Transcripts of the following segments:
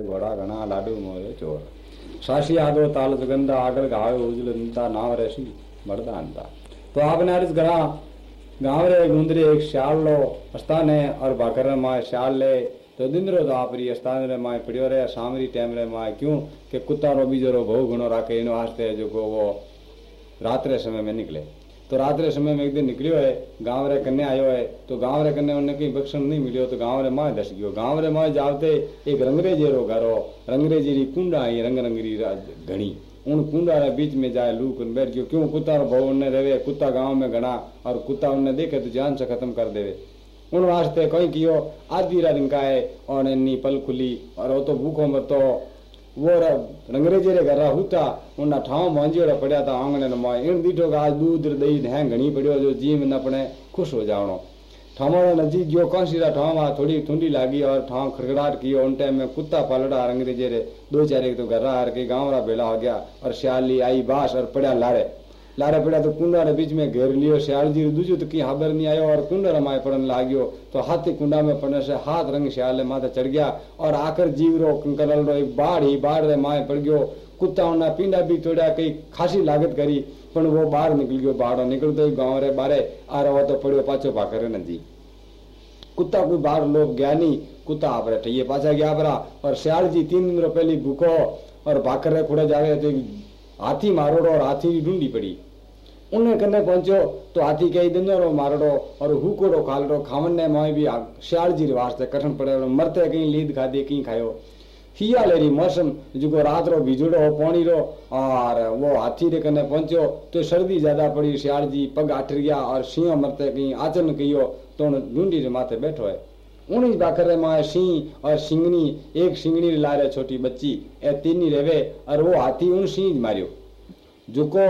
घोड़ा घना लाडू मोरे चोर। सासी आदो ताल सुगंधा आगल गावे उजलता नाव रेसी मरदा अंता तो आपने अर्ज़ करा गाँव रे गुंदरे एक शाल लो, अस्तान है और बाकर माए शाल ले। तो दिंदरो तो आपरी अस्तान रे माए पड़ियो रे, सामरी टाइम रे माए क्यों? के कुत्ता रो बीजो रो बहु गुणो राखे, इनो वास्ते जो को वो रात समय में निकले। तो रात रे समय में एक दिन निकलियो है, गाँव रे कन्या आयो है तो गाँव रे कन्या उन्हें कहीं बख्शन नहीं मिलियो तो गाँव रे माए दस गयो। गाँव रे माए जावते एक रंगरेजे रो घरो रंगरेजी री कुंडा आई रंग रंगरी घणी। उन कुंडा रे बीच में जाए लूक बैठ गयो। क्यों? कुत्ता रो भाव उन्हें रहे कुत्ता गाँव में घना और कुत्ता उन्हें देखे तो जान से खत्म कर देवे। उन वास्ते कहीं कियो, आधी रात है, और इन्नी पल खुली, और वो तो भूखो मरतो। उन ठाव मांजियोड़ा पड़िया था आंगणे न माए इन दीठो का आज दूध दही है घणी पड़ियो, जो जीव न अपने खुश हो जावणो। ठामो नजीक गयो कांसीरा ठाव थोड़ी ठुंडी लागी और ठाव खड़खड़ाट की उन टाइम में कुत्ता पलड़ा रंगरेजे रे। दो चार एक तो घर हार के गाँव रा बेला हो गया, और श्याली आई बास और पड़ा लारे लारे पड़ा तो कुंडा रे बीच में घेर लियो श्याल जी दूजो तो की हाबर नहीं आयो, और कुंडा रमाए पड़न लाग्यो। तो हाथी कुंडा में पड़ने से हाथ रंग श्याल माथे चढ़ गया, और आकर जीव रो कंकरल रो एक बाढ़, ही बाढ़ रे माए पड़ गयो। कुत्ता उन्ना पिंडा भी तोड़ा कई खासी लागत करी, पण वो बाहर निकल गयो बाहर निकल तो गाँव रे बारे आ रहा तो पड़ो पाछो भाकर नदी। कुत्ता कोई बाहर लोग गया नहीं, कुत्ता आप रहे पाछा गया परा और श्याल जी तीन दिन रो पहली भूखो, और भाकर रे खुड़ा जावे तो हाथी मारोड़ो और हाथी की ढूंढी पड़ी। उन्हें कन्ने पहुंचो तो हाथी कई दिनों मारड़ो और हुकोड़ो खालड़ो, खावन ने मोए भी श्याल जी वास्ते कठिन पड़े और मरते कहीं लीद खादी, कहीं खायो। हिया लेरी मौसम जो रात रो बिजुड़ो हो पानी रो, और वो हाथी रे कने पहुंचो तो सर्दी ज़्यादा पड़ी, श्याल जी पग आठ गया और सिंह मरते कहीं आचन कहियो तो ढूंढी रे माथे बैठो है। उन्हीं बाकर माए सिंह और सिंगनी, एक सिंगनी ला रहे छोटी बच्ची ए तीनी रेवे और वो हाथी उन सिंह मारियो। जुको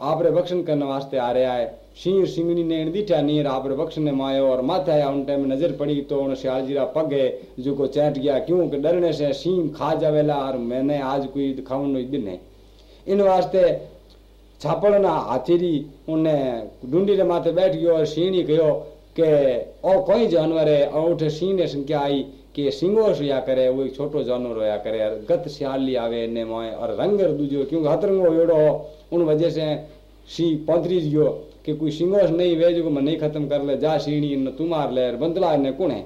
आपरे बख्शन करने वास्ते आ रहा है। सिंह सिंगनी ने दीठा नीर आपरे बख्शन ने मायो और माथे आया उन टाइम नज़र पड़ी तो उन श्यालजीरा पग है। जो को चैट गया, क्यों? कि डरने से सिंह खा जावेला और मैंने आज कोई खावन दिन है इन वास्ते छापड़ना हाथीरी उन्हें ढूंढी रे माथे बैठ गयो और सिंह ही कहो કે ઓ કોઈ જાનવર है उठ सिंह ने संख्या आई कि सिंगो या करे वो एक छोटो जानवर होया करे गत सियाली आवे ने मोए और रंगर दूजो क्योंकि हतरंगो एड़ो उन वजह से सी पौधरी गयो कि कोई सिंगोस नहीं वे जो मैं नहीं खत्म कर ले जा सीणी न तू मार ले बंदला ने कौन है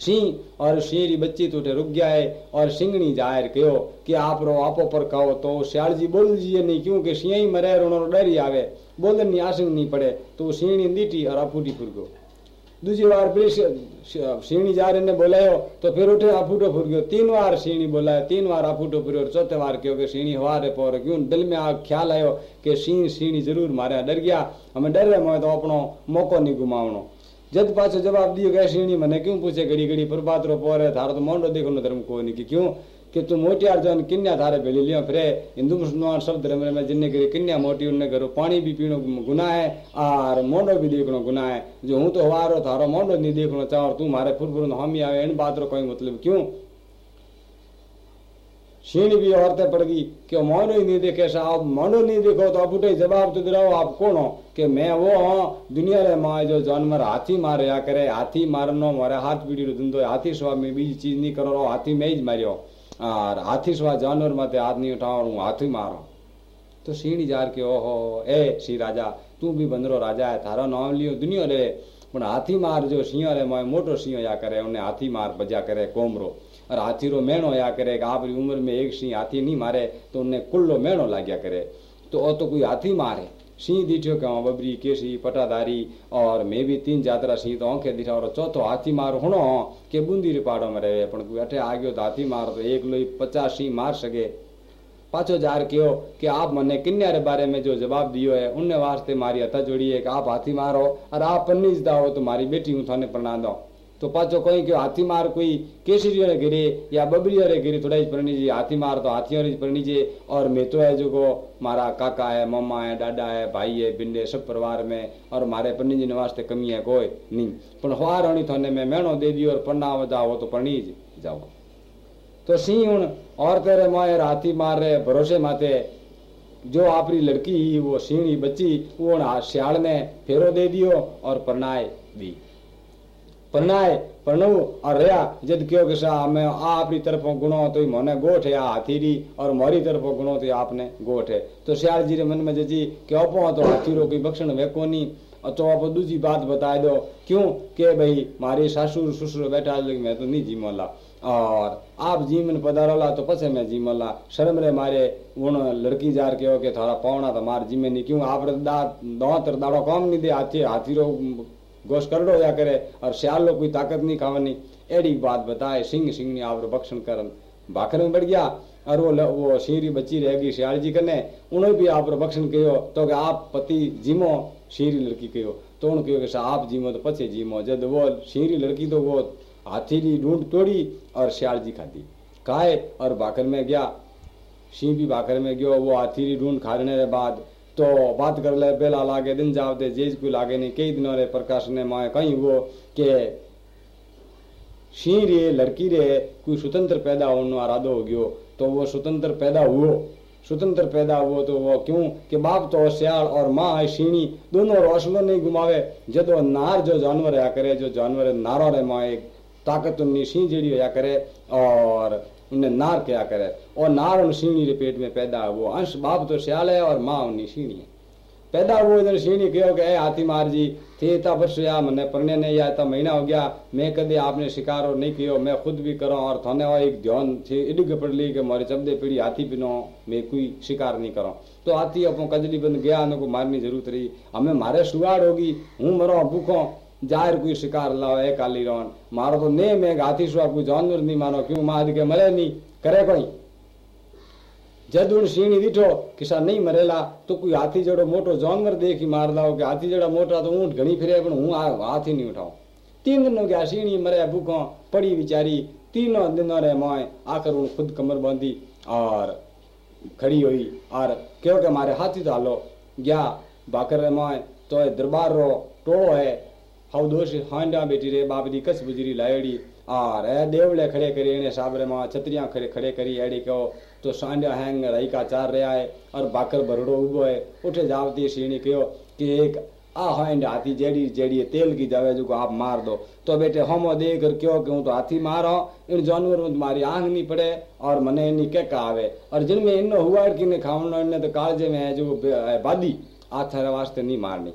सिंह और सिंह री बच्ची तो रुक गया है और सिंगनी जाहिर कहो कि आप रो आपो पर कहो तो श्याल जी बोल दीजिए नहीं क्योंकि सिंह ही मरे उन्होंने डर ही आवे बोंदन नी नहीं पड़े तो सीणी दीटी और आपूटी फुरगो दूसरी बार फिर सीणी जा रहे ने बोलायो तो फिर उठे आपूटो फुर गयो। तीन बार सीणी बोलायो, तीन बार आपूटो फिर चौथे बार क्यों कि सीणी हवा रे पौर क्यों दिल में आ ख्याल आयो कि सीण सीणी ज़रूर मारे, डर गया। हमें डर रहे मैं तो अपनो मौको नहीं गुमावनो जद पाछो जवाब दियो गए सीणी मैंने क्यों पूछे? घड़ी घड़ी प्रभात रो पौर थारो तो मोंडो देखो धर्म को नहीं कि क्यों? कि तू मोटियार जन किन्या थारे भेली लियो फिरे? हिंदू, मुसलमान, सब धर्म में जिन्ने करी किन्या मोटी उन्ने करो? पानी भी पीनो गुना है और मोंडो भी देखनो गुना है। जो हूँ तो हवारो, थारो मोंडो नहीं देखनो चाहो तू मारे फुरफुर हम आवे इन बात रो कोई मतलब क्यों? शीण भी औरतें पड़ गई, कि मोनो ही नहीं देखे साहब। मोनो नहीं देखो तो अब उठे जवाब तो दिलाओ आप कौन हो? कि मैं वो हाँ दुनिया रे माँ जो जानवर हाथी मार या करे, हाथी मारनो, मारे हाथ पीड़ी धंधो हाथी स्वाब में बीजी चीज़ नहीं करो, हाथी में ही मारियो। और हाथी सुहा जानवर मत आदमी उठाओ हाथी मारो। तो सीणी जार के, ओहो, ए, सी राजा, तू भी बंदरो राजा है, थारा नाम लियो, दुनिया रे। पर हाथी मार जो सिंह रे मैं मोटो सिंह या करे उन्हें हाथी मार बजा करे, कोमरो। और हाथी रो मेणो या करे आप उम्र में एक सिंह हाथी नहीं मारे तो उन्हें कुल्लो मेणो लाग्या करे। तो ओ तो कोई हाथी मारे। सिंह दिठो के बबरी, केसी पटाधारी और मैं भी तीन जात्रा सिंह तो आँखें दिठा और चौथो हाथी मार हुणो के बूंदी रे पाड़ो में रहे। पण अठे आ गयो तो हाथी मार तो एक लोई पचास सिंह मार सके। पाछो जार कहो कि आप मने किन्या रे बारे में जो जवाब दियो है, उनने वास्ते मारी हथा जोड़ी है कि आप हाथी मारो, और आप पन्नीज दाओ तो मारी बेटी हूँ थाने प्रणाम दो तो पाछो कोई क्यों हाथी मार कोई केसरियों रे गिरे या बबरियों रे गिरे थोड़ा ही जी हाथी मार तो हाथियों रे जी और मैं तो है जो को मारा काका है मम्मा है डाडा है, भाई है बिंडे सब परिवार में। और मारे पन्नी जी वास्ते कमी है कोई नहीं। पर हवार होनी थाने में मेणो दे दियो और पन्ना जाओ तो पढ़नी जाओ। तो सिंह हूँ और तेरे मायर हाथी मार रहे भरोसे माते जो आपरी लड़की ही, वो सिंह बच्ची, वो श्याल ने फेरो दे दियो और परनाए दी। પરણાય પરણવું और रहा जद क्यों कि सा मैं आ अपनी तरफ गुणो तो मने गोठ है हाथीरी और मोरी तरफ गुणो तो आपने गोठ है तो श्याल जी रे मन में जजी कि अपो तो हाथी रो कोई बक्षण वे कोनी तो आप दूसरी बात बता दो क्यों के भाई मारे सासुर ससुर बैठा मैं तो नहीं जीमोला और आप जीवन पधारोला तो पसे मैं जीमोला शर्म रे मारे उन लड़की जार के हो के थोड़ा पौना तो मार जीमे नहीं क्यों आप दो तर दाड़ो काम नहीं दे हाथी हाथी रो गोश करड़ो या करे और श्याल लो कोई ताकत नहीं खावनी। एड़ी बात बताए, सिंह सिंह ने आप भक्षण करन। भाखर में बढ़ गया और वो वो शीरी बची रहेगी श्याल जी कने उन्हें भी आप भक्षण कहो तो कि आप पति जीमो शीरी लड़की कहो तो उन कहो कि आप जीमो तो पचे जीमो। जब वो शीरी लड़की तो वो हाथी की ढूंढ तोड़ी और श्याल जी खाती खाए और भाकर में गया। सिंह भी भाकर में गयो, वो हाथी ढूंढ खाने के बाद तो बात कर ले, बेला लागे, दिन जाव दे, जेज को लागे नहीं? कई दिनों रे प्रकाश ने माए कहीं वो के सिंह रे, लड़की रे कोई स्वतंत्र पैदा होने इरादो हो गयो? तो वो स्वतंत्र पैदा हुओ। स्वतंत्र पैदा हुओ तो वो क्यों? कि बाप तो सियाल और माँ है, शीणी। दोनों रोशनो नहीं घुमावे। जदो नार जो जानवर है करे, जो जानवर नारा रे माँ एक ताकत उन्नी सिंह जड़ी होया करे, और उन्हें नार क्या करे? और नार उन सीणी रे पेट में पैदा वो अंश बाप तो सियाल है और माँ उन्नी सीणी है। पैदा हुआ इधर सीणी कहो कि ए हाथी मार जी, थे इतना वर्ष मैंने पढ़ने नहीं या इतना महीना हो गया। मैं कदे आपने शिकार और नहीं कियो मैं खुद भी करो और थाने और एक ध्यान थी इडिग पड़ ली कि मारे चबदे पीढ़ी हाथी पिनो मैं कोई शिकार नहीं करो। तो हाथी अपो कजली बंद गया, उनको मारनी ज़रूरत रही। हमें मारे सुगाड़ होगी, हूँ मरो, भूखो। ज़ाहिर कोई शिकार है काली रोन मारो तो ने मैं हाथी सुहा कोई जानवर नहीं मारो क्यों? मार के मरे नहीं, करे कोई? जद उन शीणी ॾिठो किसा नहीं मरेला तो कोई हाथी जड़ो मोटो जानवर देखी मार दाओ कि हाथी जड़ा मोटा तो ऊँट घनी फिरे, पण हूँ हाथ ही नहीं उठाओ। तीन दिन हो गया शीणी मरे भूखो, पड़ी बिचारी तीनों दिनों रे मोए आकर उन खुद कमर बांधी, और खड़ी हुई, और क्यों के मारे हाथी डालो गया बाकर रे मोए तो दरबार रो टोलो है हाउ दोष हांडा बेटी रे बाबरी कस बुजरी लायड़ी और ए देवड़े खड़े करी इन्हें साबरे माँ छतरियाँ खड़े खड़े करी एड़ी कहो तो सांडिया हैंग रही का चार रहा है और बाकर भरड़ो उगो है उठे जावती सीणी कहो कि एक आ हैंड हाथी जेड़ी जेड़ी तेल की जावे जो आप मार दो तो बेटे हम दे कर क्यों क्यों तो हाथी मारो इन जानवर में तुम्हारी आँख नहीं पड़े और मने इन्हीं के आवे और जिनमें इन हुआ कि ने खावनो इन्हें तो कालजे में है जो बादी आथर वास्ते नहीं मारनी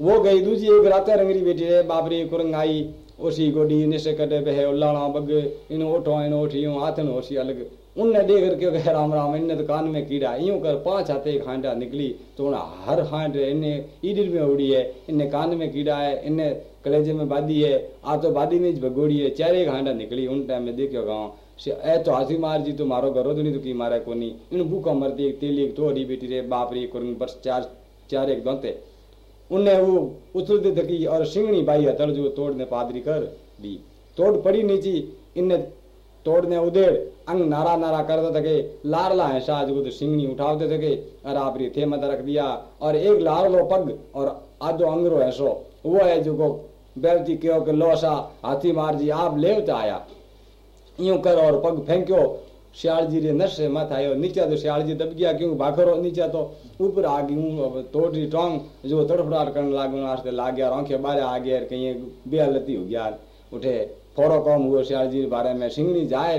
वो गई दूजी, एक रात रंगरी बेटी रे बाबरी कुरंग आई ओसी गोडी, निसे कटे पे उल्लाणा बग इन ओठो, इन ओठियों हाथन ओसी अलग। उनने देख कर कह, राम राम इनने तो कान में कीड़ा यूँ कर, पाँच हाथे हांडा निकली तो उन हर हांड इन्हें ईडिर में उड़ी है, इन्हें कान में कीड़ा है, इन्हें कलेजे में बादी है, आ तो बादी में भगोड़ी है, चार हांडा निकली, उन टाइम में देखियो गाँव। ए तो हाथी मार जी तो मारो घरो तो नहीं तो की मारे कोनी? इन भूखा मरती एक तेली एक तोड़ी बेटी रे बाप रे बस चार चार एक दोते। उन्हें वो उछलते थकी और सिंगणी बाई हथड़ जो तोड़ने पादरी कर दी। तोड़ पड़ी नीची इन्हें तोड़ने उदेड़ अंग नारा नारा करते थके लारला है शाह जो तो सिंगनी उठाते थके और आप थे मत रख दिया। और एक लारलो पग और आधो अंगरो है सो वो है जो को बेलती कहो कि लो सा हाथी मार जी आप ले आया। यूँ कर और पग फेंक्यो। श्यालजी रे नशे मत आयो नीचे तो श्यालजी दब गया, क्यों भाखरो नीचे तो ऊपर आ गई हूँ, अब तोड़ रही टोंग, जो तड़फड़ाहट करने लागू नाश्ते ला गया आँखें बारे आ गया कहीं बेहालती हो गया। उठे फोड़ो कम हुए श्याल जी बारे में, सिंगनी जाए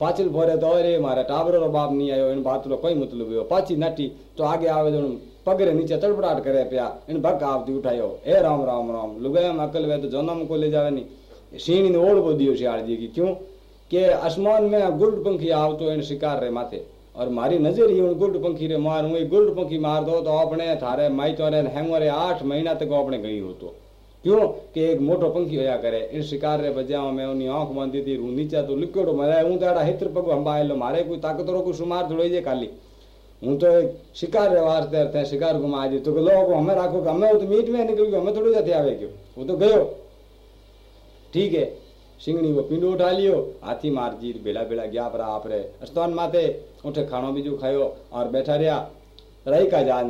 पाचिल फोरे तो अरे, मारा टाबर रो बाप नहीं आयो, इन बात रो कोई मतलब हो पाची नटी तो आगे आवे जो पगरे नीचे तड़पड़ाट करे पिया, इन भक आपती उठायो। ए राम राम राम लुगाया अकल वे तो जन्म को ले जावे नहीं। सीणी ने ओढ़ को दियो श्याल जी की, क्यों? के आसमान में गुड़ पंखी आवतो इन शिकार रे माथे। और मारी नज़र ही उन गुल्ड पंखी रे मार हुई गुल्ड पंखी मार दो तो अपने थारे माई तो हैंगोरे आठ महीना तक अपने गई हो तो क्यों? कि एक मोटो पंखी होया करे। इन शिकार रे बजाओ में उन्हीं आँख बांधी थी रू नीचा तो लिक्योड़ो मरे हूँ तो हित्र पग हंबाएलो मारे कोई ताकतरो को सुमार जे खाली। हूँ तो एक शिकार रे वास्ते अर्थ शिकार घुमा दी। तो लोग हमें राखो हमें तो मीट में निकल गयो, हमें थोड़ी जाते आवे क्यों? वो तो गयो। ठीक है। સિંગણી વો પીંડો ઉઠા लियो हाथी मार जी बेला बेला गया पर आप रे स्थान माथे उठे खानो बीजू खायो और बैठा रहा रही का जान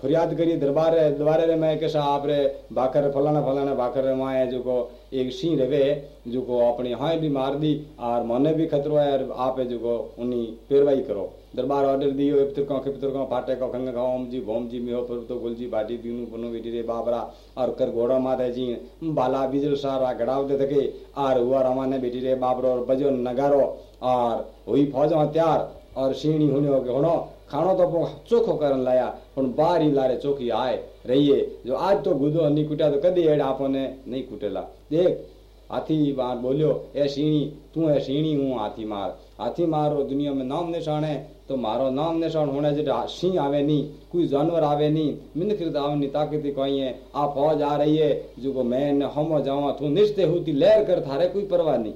फरियाद करिए दरबार दरबारे रे मैं कैसा आप रे भाकर फलाना फलाना भाकर रे माए जो को एक सी रवे जो को अपनी हाँ भी मार दी और मने भी खतरो है और आप जो को उन्हीं पेरवाई करो दरबार ऑर्डर दियो पितर को पितर को पाटे को, खंग ओम जी, भोम जी, मिहो पर तो गुल जी, बाटी दीनू पनु बेटी रे बाबरा, और कर घोड़ा माता जी, बाला बिजल सारा गड़ाव दे थके और हुआ रमाने बेटी रे बाबरो, और बजो नगारो और हुई फौजा तैयार, और शीणी हुने हो होनो खानो तो चोखो करन लाया पण बारी लारे चोखी आए रहिए, जो आज तो गुदो नहीं कुटा तो कदी एड आपने नहीं कुटेला। देख हाथी बार बोलियो, ए शीणी तू है शीणी हूँ हाथी मार। हाथी मारो दुनिया में नाम निशान है तो मारो नाम निशान होने जो सिंह आवे नहीं कोई जानवर आवे नहीं मिनकृत आवे नहीं ताकत कोई है आ फौज आ रही है जो को मैं हम जावा तू निश्चय होती लहर कर थारे, कोई परवाह नहीं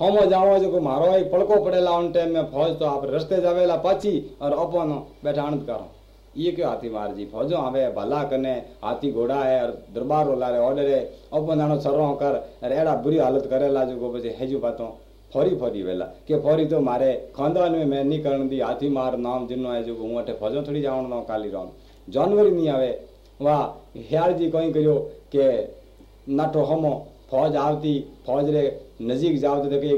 हम जाओ जो को मारो एक पड़को पड़ेला उन टाइम में, फौज तो आप रस्ते जावेला पाची और अपन बैठा आनंद करो। ये क्यों हाथी मार जी, फौजो आवे, भला कने हाथी घोड़ा है और दरबार रोला रे ऑर्डर है। अपन जानो सरो कर, अरे एड़ा बुरी हालत करेला जो को बचे हेजू बातों, फौरी फौरी वेला। के फौरी तो मारे, खानदान में मैं नहीं करन दी, हाथी मार नाम जिनो है जो हूँ अठे फौजो थोड़ी जावण ना, काली राम। जानवर नहीं आवे। वाह, ह्याल जी कहीं करियो के नाटो हमो, फौज आवती, फौज रे नजीक जाओ तो देखे,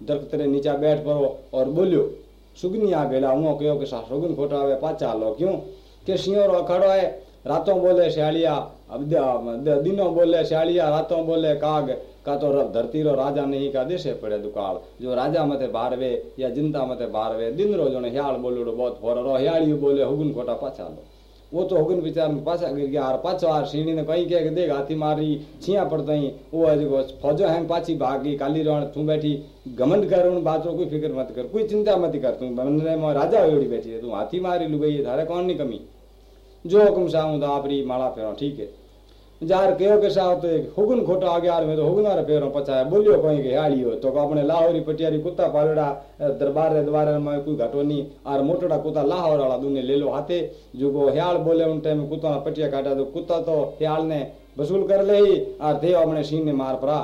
दरख्त रे नीचा बैठ पड़ो और बोलियो, सुगनी आ गेला हूँ कहो कि सुगन खोटा आवे पाचा लो, क्यों? के सिंह अखाड़ो है रातों बोले श्यालिया दिनों बोले श्यालिया रातों बोले काग का तो धरती रो राजा नहीं का देशे पड़े दुकाल जो राजा मते बारवे या ज़िंदा मते बारवे दिन रो जो ह्याल बोलो बहुत फोर रो ह्याली बोले हुगुन कोटा पाछा लो वो तो हुगन विचार में पाछा गिर गया और पाछो आर सीढ़ी ने कहीं कह देख हाथी मारी छिया पड़तई वो है फौजो हैंग पाछी भागी काली रण तू बैठी घमंड कर उन बात कोई फ़िक्र मत कर कोई चिंता मत कर तू राजा होड़ी बैठी तू हाथी मारी लू गई थारे कौन नहीं कमी जो हुक्म साहू तो आपरी माला फेरो, ठीक है। जार कहो के साथ तो एक हुगन खोटा आ गया तो हुगनार पैरों पचाया बोलियो कोई के, हाली हो तो अपने लाहौरी पटियारी कुत्ता पालड़ा दरबार रे द्वार में कोई घटो नहीं और मोटड़ा कुत्ता लाहौर वाला दूने ले लो हाथे। जो को ह्याल बोले उन टाइम कुत्ता पटिया काटा तो कुत्ता तो ह्याल ने वसूल कर ले ही, और थे अपने सीन ने मार पड़ा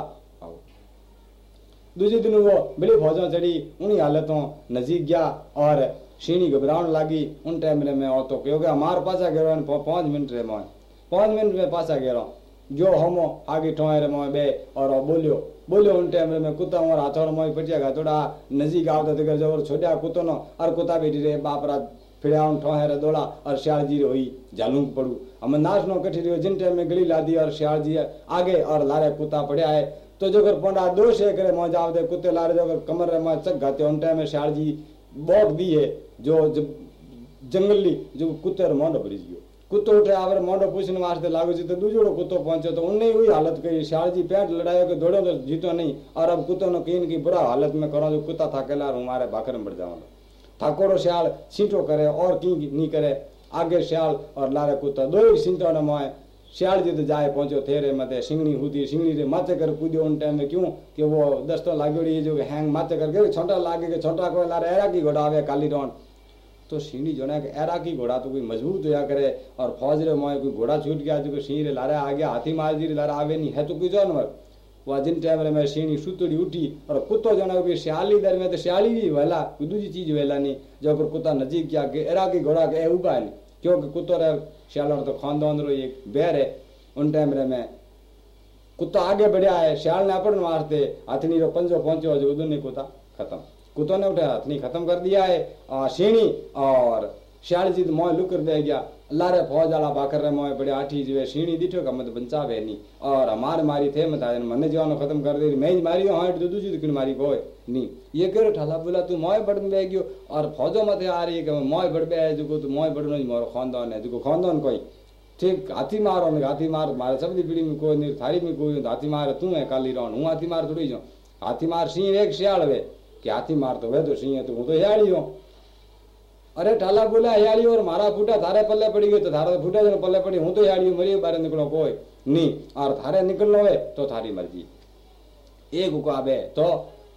दूसरे दिन वो बड़ी फौजा चढ़ी, उन्हीं हालतों नजीक गया, और शीनी घबराने लगी। उन टाइम में और तो क्योंकि हमारे पास आ गया पाँच मिनट रे मैं पाँच मिनट में पासा गेरो जो हम आगे ठोए मोए बे, और बोलियो। बोलियो उन टाइम में कुत्ता और हाथोड़ मोई पटिया थोड़ा नजीक आवता तो जबर छोटा कुत्तो नो और कुत्ता बेटी रे, बाप रा फिर उन ठोए रे दौड़ा, और श्याल जी हुई जालूंग पड़ू। हम नाच नो कठी रहो जिन टाइम में गली ला दी और श्याल जी आगे और लारे कुत्ता पड़िया है तो जो कर पोंडा दोष है करे मौज आवते कुत्ते लारे जो कर कमर रे मैं चक गाते उन टाइम में श्याल जी बोक दी है। जो जंगली जो कुत्ते रे मोंड भरी गयो कुत्तो उठे, आवर मोडो पूछने वास्ते लागू जी तो दूजोड़ो कुत्तो पहुंचो तो उन्हें हुई हालत कही श्याल जी पेट लड़ायो के तो जीतो नहीं, और अब कुत्तो ने कीन की बुरा हालत में करो, जो कुत्ता थाकेला हमारे भाकर में बढ़ जाओ ठाकोरो श्याल सीटो करे और की नहीं करे, आगे श्याल और लारे कुत्ता दो ही सीटो ने मोए। श्याल जी तो जाए पहुंचो, थेरे मते सिंगनी हुदी सिंगनी रे माथे कर कूदियो उन टाइम में क्यों? कि वो दस्तो लागोड़ी जो हैंग माथे कर छोटा लागे छोटा को लारे एरा की घोड़ा आवे काली रोन तो सीढ़ी जो है एरा की घोड़ा तो कोई मज़बूत होया करे, और फौज रे मोए कोई घोड़ा छूट गया जो सी रे लारा आ गया हाथी मार जी लारा आवे नहीं, है तो कोई जानवर। वह जिन टाइम रे मैं सीढ़ी सुतड़ी उठी, और कुत्तो जो है श्याली दर में तो श्याली भी वेला कोई दूसरी चीज़ वेला नहीं, जो अगर कुत्ता नजीक किया के एरा की घोड़ा के उबा नहीं। क्योंकि कुत्तो रे श्याल तो खानदान रो एक बैर है। उन टाइम रे मैं कुत्ता आगे बढ़िया है श्याल ने अपन मारते हथनी रो पंजो पहुंचो जो उदन कुत्ता खत्म। कुत्तों ने उठा हथनी खत्म कर दिया है। शेणी और श्याल जी मोह लुकर दे गया। अल्लाह रे फौज वाला बाकर रे मोह बड़े आठी जो शीणी दिठो का मत बचावे नहीं। और हमार मारी थे मत मन जवानो खत्म कर दे मैं मारी हाँ तो दूसरी दुखी मारी कोई नहीं। ये करो ठाला बोला, तू मोह बढ़ बह गयो। और फौजो मत आ रही है कि मोह बढ़ बह जो तू मोह बढ़नो मोर खानदान है जो खानदान कोई। ठीक, हाथी मारो ने हाथी मार, मारे सबकी पीढ़ी में कोई नहीं, थारी में कोई हाथी मार तू है, काली रौन हूँ हाथी मार थोड़ी जाऊँ हाथी मार सिंह एक श्याल वे। क्या थी मार तो वह तो सिंह है तो हूँ तो हयाली हो अरे ठाला बोला हयाली और मारा फूटा थारे पल्ले पड़ी गई तो थारा फूटा जो पल्ले पड़ी हूँ तो हयाली मरी बारे निकलो कोई नहीं और थारे निकलना है तो थारी मर्ज़ी एक उकाब है तो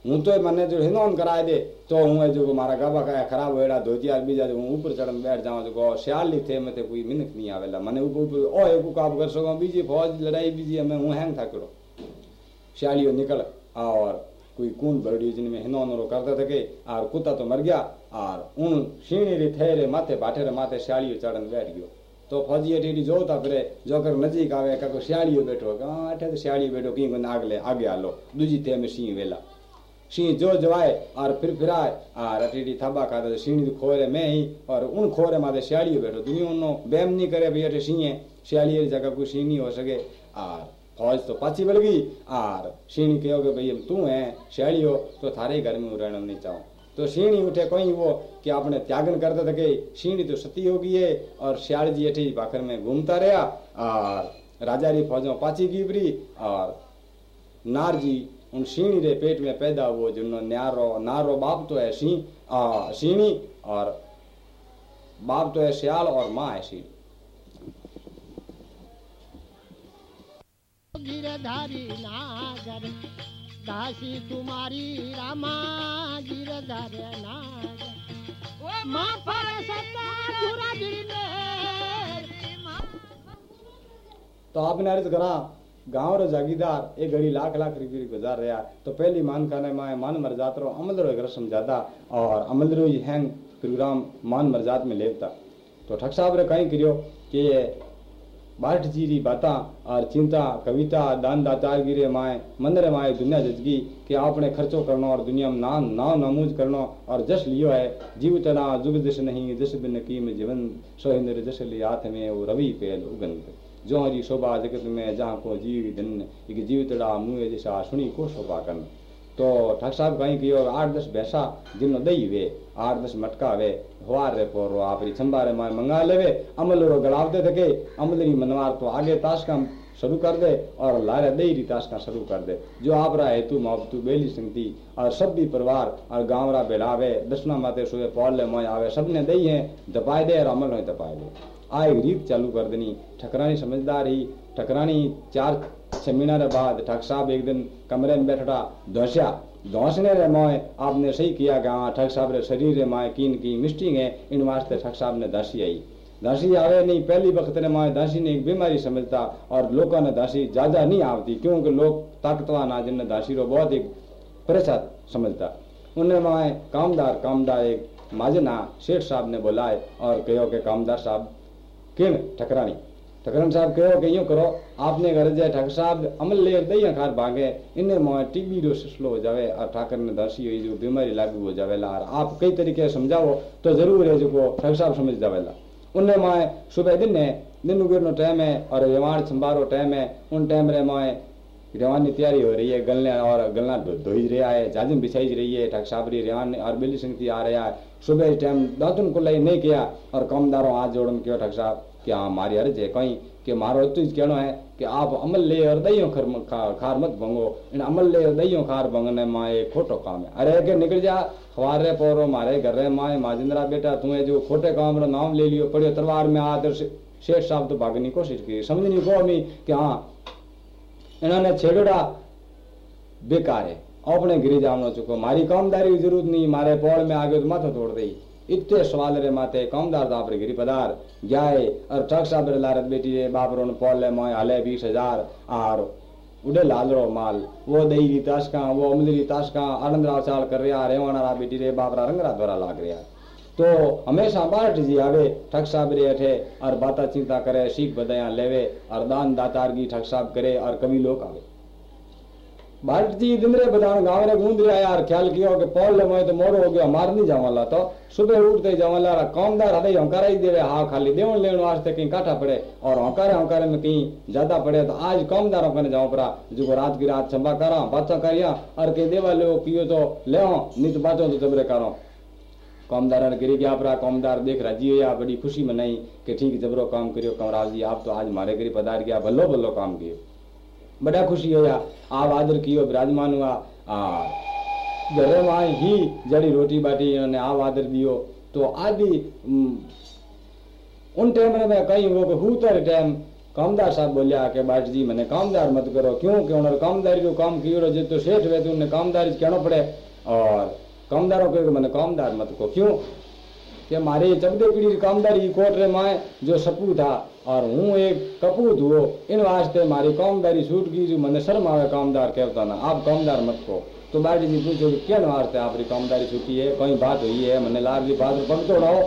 हूँ तो मैंने जो हिनोन कराए दे तो हूँ जो मारा गाबा का खराब होड़ा धोती आज बीजा जो ऊपर चढ़न बैठ जाऊँ जो श्याली थे मैं कोई मिनक नहीं आवेला मैंने ऊपर ओ एक उकाब कर सको बीजी फौज लड़ाई बीजी मैं हूँ हैंग था करो श्यालियो निकल और कोई कून बरड़ी जिनमें हिनो नरो करते थे और कुत्ता तो मर गया और उन शीणी री थे रे माथे रे माथे शालियो चढ़न बैठ गयो। तो फौजी अठी जोता फिरे जो कर नजीक आवे का सियाड़ियो बैठो हाँ अठे तो सियाड़ियो बैठो, की आगले आगे आलो, दूजी थे में सी वेला। सिंह जो जवाए और फिर फिराए, आर अटी थाबा खा तो सिंह खोरे में ही, और उन खोरे माते सियाड़ी बैठो, दुनिया उनो बैम नहीं करे भैया सिंह सियाड़ी जगह कोई सिंह नहीं हो सके और फौज तो पाची बल गई और सिंह कहो कि भाई तू है सियाड़ी हो तो थारे घर में रहना नहीं चाहो तो सीणी उठे कोई वो कि आपने त्यागन करते थे सीणी तो सती हो गई है और सियाल जी अठी पाखर में घूमता रहा और राजा री फौजों पाची गिबरी और नार जी उन शीणी रे पेट में पैदा हुआ जिनो न्यारो नारो बाप तो है शी शीणी और बाप तो है श्याल और माँ है शीणी गिरधारी नागर। दासी तुम्हारी रामा गिरधर नागर। तो आपने अर्ज़ करा, गाँव रो जागीदार, एक घड़ी लाख लाख रुपये गुजार रहा तो पहली मान खाने में मान मरजात रो अमल रो एक ज़्यादा और अमल रो हैंग प्रोग्राम मान मरजात में लेवता तो ठग साहब रे कहीं करियो कि बाट जी री बाता और चिंता, कविता दान दातार गिरे माए, मंदिर माए, दुनिया जजगी, कि आपने खर्चो करना और दुनिया में नाम नाव नामूज करना और जश लियो है। जीव तना जुग जश नहीं, जश बिन कीम जीवन, सोहिंद्र जश लिया में, वो रवि पेल उगन जो हरी शोभा जगत में, जहाँ को जीव दिन एक जीवतड़ा मुँह जैसा, सुनी को शोभा कन। तो ठाक साहब कहीं की आठ दस भैंसा जिनो दई वे, आठ दस मटका वे हुआर रे पोरो आप छंबारे माए मंगा लेवे अमल रो गड़ावते थे अमल री मनवार तो आगे ताश का शुरू कर दे और लारे दई री ताश का शुरू कर दे। जो आप रा हेतु, मोहब्बतु, बेली संगती और सब भी परिवार और गाँव रा बेलावे दसना माते सुबह पौल ले मोय आवे, सबने दई है दपाए दे और अमल हो दपाए दे। आ एक रीत चालू कर देनी, ठकरानी समझदार ही, ठकरानी चार छह महीना रे बाद ठग साहब एक दिन कमरे में बैठा धोसिया धोसने रे मोए, आपने सही किया हाँ ठग साहब रे शरीर रे माए कीन की मिस्टिंग है, इन वास्ते ठग साहब ने दासी आई। दासी आवे नहीं, पहली वक्त ने माए दासी ने एक बीमारी समझता और लोगों ने दासी ज़्यादा नहीं आवती, क्योंकि लोग ताकतवा ना जिन दासी रो बहुत एक परेशान समझता। उन्हें माए, कामदार कामदार एक माजना शेठ साहब ने बुलाए और कहो के कामदार साहब किन ठकरानी ठकरान साहब कहो कि यूँ करो, आपने घर जाए ठाकर साहब, अमल ले दई खार भागे, इन्हें मोह टीबी रो सिलसिलो हो जावे, और ठाकर ने दर्शी हुई जो बीमारी लागू हो जावे ला, और आप कई तरीके समझाओ तो ज़रूर है जो ठाकुर साहब समझ जावेला उन्हें माए सुबह दिन है, दिन उगेर टाइम है, और व्यवहार संभारो टाइम है, उन टाइम रे माए रेवान की तैयारी हो रही है, गलने और गलना धोई रहा है जाजिम बिछाई रही है ठग साबरी रेवान और बिल्ली सिंह आ रहा है। सुबह टाइम दातुन को लई नहीं किया, और कमदारों हाथ जोड़न क्यों ठग साहब। कि हाँ मारी अर्ज़ है कहीं? कि मारो इतना कहना है कि आप अमल ले और दइयो खर खार मत भंगो। इन अमल ले और दइयो खार भंगने माँ खोटो काम है। अरे के निकल जा, खवार रे पोरो, मारे घर रे माए, माजिंद्रा बेटा तुम्हें जो खोटे काम रो नाम ले लियो पड़ियो तलवार में आ शेष साहब तो भागने की कोशिश की। समझनी को हमी कि हाँ इन्होंने छेड़ोड़ा बेकार है। अपने गिरी जामनो चुको। मारी कामदारी की ज़रूरत नहीं, मारे पौड़ में आगे तो माथा तोड़ दी। इतने सवाल रे माते कामदार रे गिरी पदार। जाए और ट्रक साहब रे लारत बेटी रे बाप रो पौड़ ले मोय हले बीस हज़ार और उड़े लाल रो माल। वो दही री ताशका, वो अमली री ताशका, आनंद राव चाल कर रहा रेवाना रा बेटी रे बाप रा रंगरा द्वारा लाग रहा तो हमेशा बारठ जी आवे ठग साहब रे अठे और बाता चिंता करे सीख बदया लेवे और दान दातारगी ठग साहब करे और कवि लोग आवे। बारठ जी दिन रे बदान गाँव रे गूंद रहा यार, ख्याल कियो कि पौल ले तो मोरो हो गया, मार नहीं जावाला तो। सुबह उठते जावाला कामदार हदे हंकारा ही देवे हा खाली देवन लेवन वास्ते कहीं काटा पड़े और हंकारे हंकारे में कहीं ज़्यादा पड़े तो आज कामदारों कने जाओ पड़ा जो रात की रात चंबा करा बाचा करिया और देवा ले कियो तो ले नित बाचो तो तबरे करो। कामदार ने गिरी गया परा, कामदार देख राज़ी हो या बड़ी खुशी मनाई कि ठीक जबरो काम करियो, कमराज जी आप तो आज मारे गिरी पधार गया भलो भलो काम कियो बड़ा खुशी होया। आप आदर कियो, विराजमान हुआ। घरे वहाँ ही जड़ी रोटी बाटी इन्होंने आप आदर दियो। तो आदि उन टाइम में कहीं वो हूतर टाइम कामदार साहब बोलिया कि बाट जी, मैंने कामदार मत करो। क्यों? कि उन्होंने कामदारी को काम कियो जो तो सेठ हुए तो उन्हें कामदारी कहना पड़े। और कामदारों को मैंने कामदार मत को क्यों? कि मारे चबदे पीढ़ी कामदारी कोट रे माए जो सपू था और हूँ एक कपूर हुओ इन वास्ते मारी कामदारी सूट की जो मन शर्म आवे कामदार कहता ना आप कामदार मत को तो बाजी जी पूछो कि क्या वास्ते आपकी कामदारी छूटी है कहीं बात हुई है? मैंने लाल जी बात पग तोड़ाओ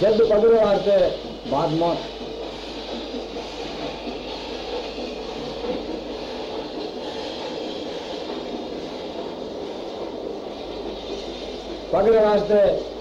जब पगड़े वास्ते बात मत। पगड़े वास्ते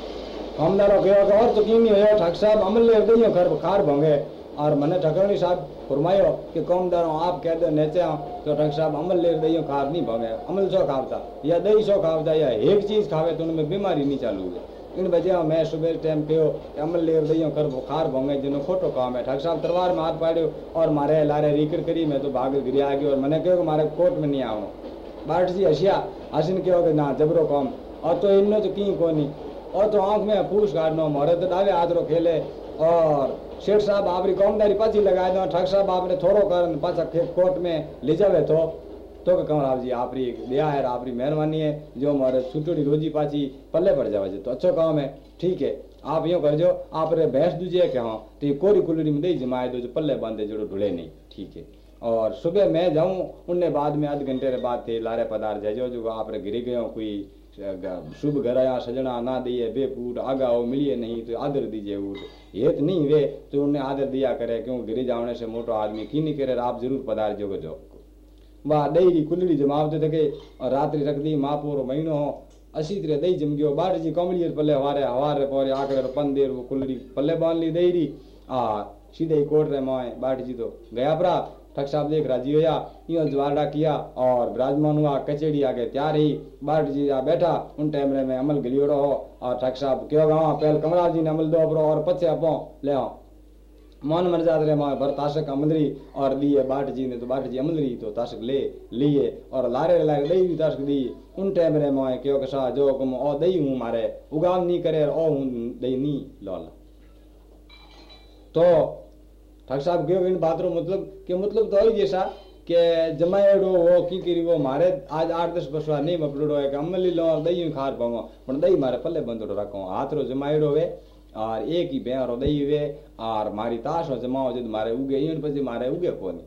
કામદારો કયો કે और तो कीमी हो ठग साहब अमल ले दइयो घर खार भंगे और मने ठकरणी साहब फरमायो कि कामदारो आप कह दो नेचे तो ठग साहब अमल ले दइयो खार नहीं भंगे अमल सो खावता या दही सो खावता या एक चीज खावे तो उनमें बीमारी नहीं चालू है इन वजह मैं सुबह टाइम कहो कि अमल ले दइयो कर बुखार भंगे जिनो खोटो काम है ठग साहब तलवार में हाथ पाड़ियो और मारे लारे रीकर करी मैं तो भाग गिरी आ गयो और मैंने कहो कि मारे कोर्ट में नहीं आवनो बाट जी हसिया हसीन कहो कि ना जबरो काम और तो इनने तो की कोनी और तो आँख में फूस काटनो मोरे। तो डावे आदरो खेले और शेठ साहब आपरी कौमदारी पाची लगाए दो ठग साहब आपने थोड़ो कर पाचा कोर्ट में ले जावे तो तो के कमराव जी आपरी दया है, आपरी मेहरबानी है, जो हमारे छुटड़ी रोजी पाची पल्ले पड़ जावे तो अच्छो काम है, ठीक है, आप यूँ कर जो आप रे भैंस दूजे के हाँ तो ये कोरी कुलड़ी में दे जमाए दो, जो पल्ले बांधे जो ढुले नहीं, ठीक है। और सुबह मैं जाऊँ, उनने बाद में आध घंटे के बाद थे लारे पदार्थ जाए जो जो आप रे गिरी गयो कोई शुभ गराया सजना ना दिए बेपूट आगा हो मिलिए नहीं तो आदर दीजिए ऊट हेत नहीं वे तो उन्हें आदर दिया करे क्यों गिरी जाने से मोटो आदमी की नहीं करे आप ज़रूर पदार्थ जो जो वाह दही कुलड़ी जमाव दे थके और रात्रि रख दी मापुर महीनो हो असी तरह दही जम गयो बाट जी कमली पल्ले हवारे हवारे पोरे आकड़े पन देर वो कुलड़ी पल्ले बाँध ली दही री आ सीधे कोट रे मोए बाट जी तो गया परा साहब देख राज़ी होया यो ज्वारडा किया और विराजमान हुआ, कचेड़ी आगे तैयार ही बाट जी आ बैठा, उन टाइम में अमल गिलियोड़ो हो और ठग साहब क्यों गाँव पहल कमरा जी ने अमल दो अपरो और पचे अपो, ले आओ। मन मन जात रहे माँ भर ताशक अमलरी और दिए बाट जी ने तो बाट जी अमलरी तो ताशक ले लिए और लारे लारे दई भी ताशक दी। उन टाइम रे मोए क्यों कसा, जो कम ओ दई हूँ मारे। उगाम नहीं करे ओ हूँ दई नी, लॉल। तो ठाकुर साहब गयो इन बातरो मतलब के मतलब तो जैसा के जमाएड़ो वो की करी वो मारे आज आठ दस बसवा नहीं मपड़ो है अमली लो दही खार पाऊँगा पर दही मारे पल्ले बंदड़ो रखो हाथ रो जमाएड़ो वे और एक ही बेहरो दही वे और मारी ताश जमाओ जद मारे उगे इन पे मारे उगे कोनी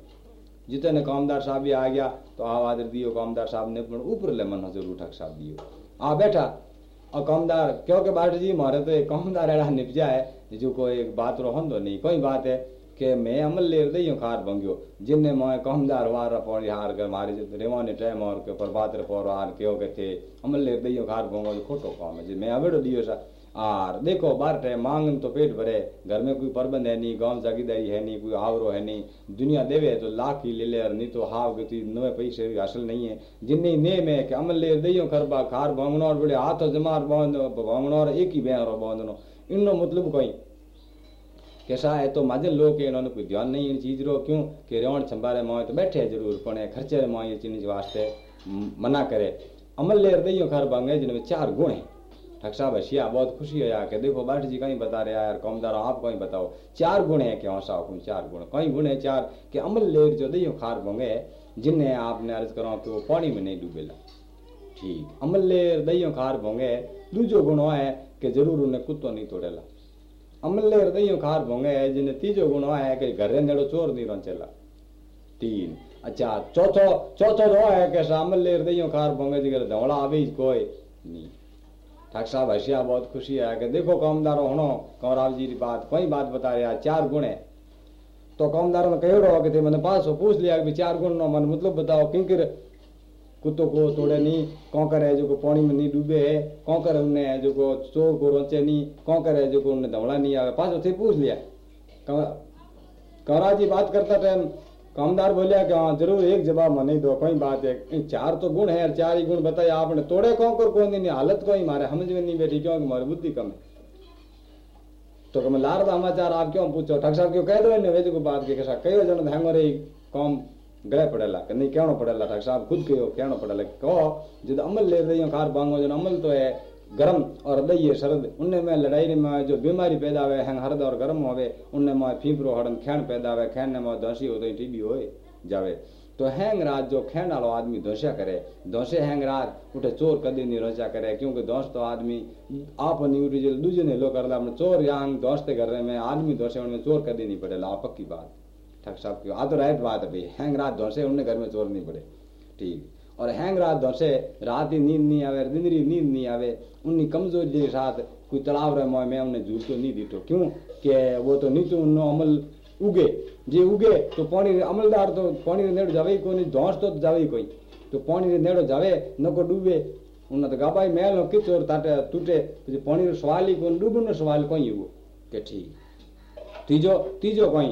जितने कामदार साहब भी आ गया तो आवाज़ दियो कामदार साहब ने पण ऊपर ले मन ज़रूर उठक साहब दियो आ बैठा और कामदार क्योंकि बाट जी मारे तो एक कामदार एड़ा निपजा है जो कोई बात रो हम नहीं कोई बात है કે મેં અમલ લેર દઈયો ખાર ભંગ્યો जिनने मोए कमदार वार पोण हार कर मारी रेवाने टाइम और के प्रभात रे पोर आर केओ के थे अमल लेर दईयो खार भंगो खोटो काम है जी मैं अवेड़ो दियो सा आर देखो बार टाइम मांगन तो पेट भरे घर में कोई प्रबंध है नहीं गांव जागीदारी है नहीं कोई आवरो है नहीं दुनिया देवे तो लाख ही ले ले और नहीं तो हाव के नवे पैसे हासिल नहीं है जिन्ने ने में कि अमल लेर दईयो खरबा खार भंगनो और बड़े हाथ जमार बांध भंगनो और एक ही बेरो बांधनो इनो मतलब कोई है तो माजे लोग के इन्होंने कोई ध्यान नहीं इन चीज़ रो। क्यों? कि रेवण छंबारे मोए तो बैठे ज़रूर, पण खर्चे रे मोए चीज़ वास्ते मना करे। अमल लेर दइयो खर बांगे, जिनमें चार गुण है। ठग साहब हसिया बहुत खुशी है यार देखो बाट जी कहीं बता रहे यार कौमदार आप कहीं बताओ। चार गुण है क्यों सा कौन चार गुण। कहीं गुण है चार कि अमल लेर जो दइयो खार बांगे, जिन्हें आपने अर्ज़ करो कि वो पानी में नहीं डूबेला ठीक, अमल लेर दइयो खार बांगे, दूजो गुण है कि ज़रूर उन्हें कुत्तो नहीं तोड़ेला अमल हृदय खार भोंगे जिन तीजो गुण है कि घर नेड़ो चोर नहीं रंचेला तीन अच्छा चौथो चौथो रो है कि अमल हृदय खार भोंगे, जिगर धवड़ा अभी कोई नहीं। ठाक साहब हसिया बहुत खुशी है कि देखो कामदारो होनो कंवराव जी की बात, कोई बात बता रहे चार गुण है। तो कामदारों ने कहो कि मैंने पास पूछ लिया कि चार गुण नो, मन मतलब बताओ, किंकर कुत्तो को तोड़े नहीं कौकर है जो को पानी में नहीं डूबे है कौकर उन्हें जो को चोर को रोचे नहीं कौकर है जो को उन्हें धवड़ा नहीं आवे पास उसे पूछ लिया कमरा जी बात करता टाइम कामदार बोलिया कि हाँ ज़रूर एक जवाब में नहीं दो कोई बात है चार तो गुण है चार ही गुण बताया आपने तोड़े कौकर को नहीं हालत को ही मारे समझ में नहीं बैठी क्यों मारी बुद्धि कम है तो कम लार समाचार आप क्यों पूछो ठग साहब क्यों कह दो वे जो बात के कहो जन धांगो रे कौम गले पड़ेला कि नहीं कहना पड़ेला ठाक साहब खुद कहो कहना पड़ेला कहो जो अमल ले रही खार बांगो जो अमल तो है गर्म और दही है शरद। उनने में लड़ाई में जो बीमारी पैदा हुए हैं हरद और गर्म होवे, उनने में फीफरो हड़न खैन पैदा हुए खैन में धोसी हो तो टीबी हो जावे। तो हैंग रात जो खैन वालो आदमी धोसिया करे, धोसे हैंग रात, उठे चोर कदी नहीं रोचा करे, क्योंकि दोस्त तो आदमी आप नहीं उठी दूजे ने लो कर चोर यांग दोस्त घर में आदमी धोसे उनमें चोर कदी नहीं पड़ेला पक्की बात। ठग साहब क्यों? आ तो राइट बात अभी हैंग रात धोसे, उनने घर में चोर नहीं पड़े। ठीक। और हैंग रात धोसे, रात ही नींद नहीं आवे निंदरी नींद नहीं आवे उनकी कमज़ोरी के साथ कोई तलाव रहे मैं उन्हें झूठ तो नहीं दीटो क्यों? के वो तो नीचे उन्नो अमल उगे। जे उगे तो पानी अमलदार तो पानी ने जावे कोई धोस तो जावे कोई। तो पानी ने जावे न को डूबे। उन तो गाबाई मेल नो किच और ताटे टूटे पानी सवाल ही कोई डूबनो सवाल कोई हुआ के ठीक। तीजो तीजो कोई।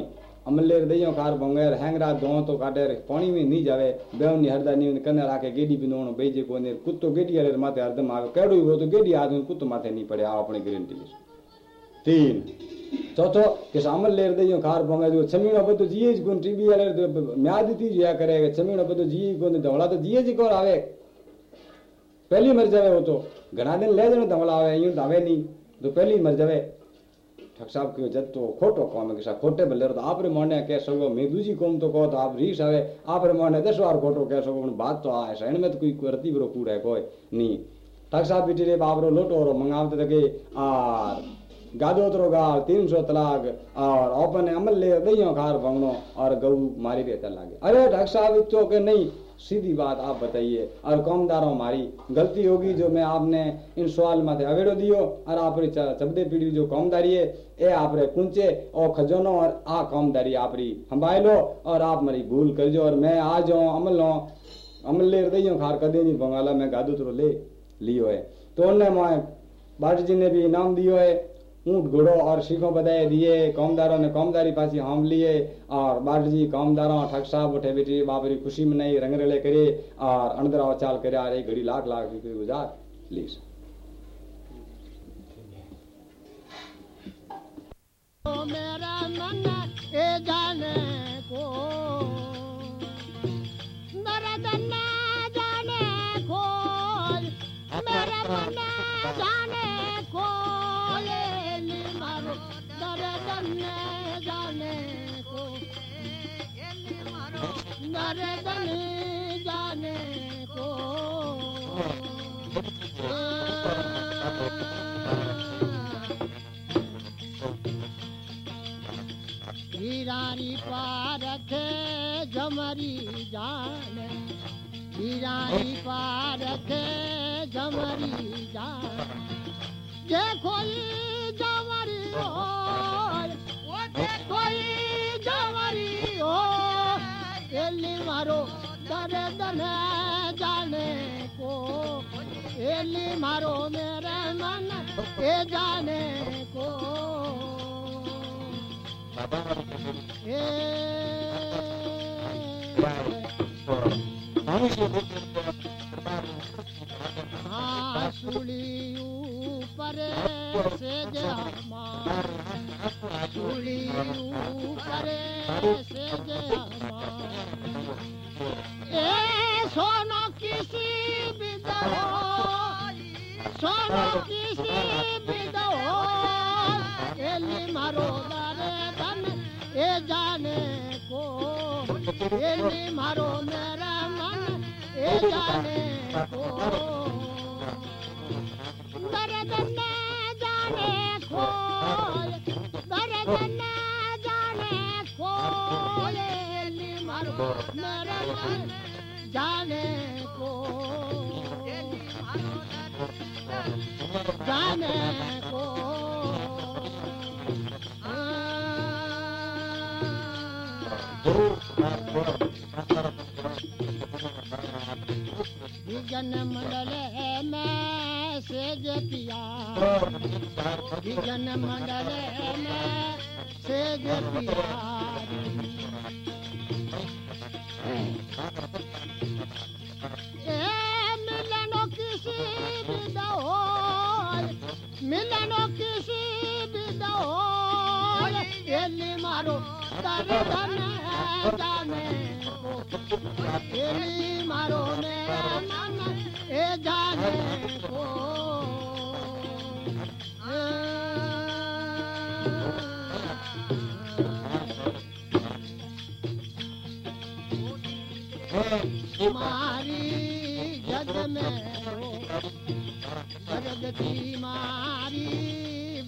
अमलेर दइयो कार भोंगेर हैंगरा दो तो काडेर पानी में नहीं जावे बेउन हरदा नी कने राखे गेडी बिनोणो बेजे कोने कुत्तो गेडी हलेर माथे हरदम आवे केडो हो तो गेडी आदमी कुत्तो माथे नहीं पड़े आ अपने गारंटी तीन चौथो किस अमल लेर दइयो कार भोंगे जो छमीणो बदो जिए गुण टीवी हलेर म्याद ती जिया करेगा छमीणो बदो जिए गुण धवला तो जिए जी कोर आवे पहली मर जावे हो तो घना दिन ले जने धवला आवे यूँ धावे नहीं तो पहली मर जावे ठग साहब के जब तो खोटो कौम है खोटे भले तो आप रे कह सको मैं दूसरी कौम तो कहो तो आप रीस आवे आप रे दस बार खोटो कह सको बात तो आए शहर में तो कोई करती बरो कूड़ है कोई नहीं ठग साहब बिटी रे बाप रो लोटो रो मंगावते तके आर गादोतरो गाल तीन सौ तलाक और ओपन अमल ले दइयो खार भंगनो और गऊ मारी रहता लागे अरे डॉक्टर साहब इतो के नहीं सीधी बात आप बताइए। और कौमदारों, हमारी गलती होगी जो मैं आपने इन सवाल माथे अवेड़ो दियो और आप चबदे पीढ़ी जो कौमदारी है, ए आप रे कुंचे और खजोनो और आ कौमदारी आप री हंबाए लो और आप मेरी भूल कर जो और मैं आ जाऊँ अमल लो अमल ले दइयो खार कदे नहीं बंगाला मैं गादू तो ले लियो है। तो उन्हें मैं बाट जी ने भी इनाम दियो है। ऊँट घोड़ो और सीखों बधाए दिए, कौमदारों ने कौमदारी पासी हम लिए और बाट जी कौमदारों, ठग साहब उठे बेटी बाबरी खुशी मनाई रंग रले करे और अणदरा चाल करे और एक घड़ी लाख लाख रुपये गुजार ली मेरा मन जाने को। मेरा मन जाने दर्द जाने को। हीरानी पारखे जमरी जान। हीरानी पारखे जमरी जान। देखो जमरी हो देखो एली मारो दर्द न जाने को एली मारो मेरे मन ए जाने को सुली ऊपर से ऊपर से ए, सोनो किसी दो सोनो किसी दो एली मारो दारे धन, ए जाने को एली मारो मेरा मन, ए जाने को खो घरे कंदे जो मो न में सेज पिया। विजन मंडल में सेज पिया। मिलनो किसी दौर मिलनो किसी दौर मारो तो नी जग में मारी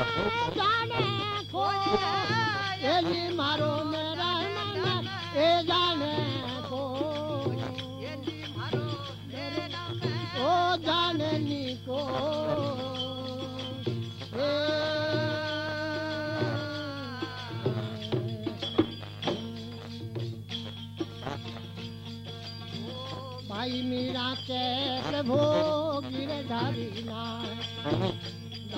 को मारो मेरा जाने ओ जाने नी को भाई मीरा कैसे भोग गिरधारी नाय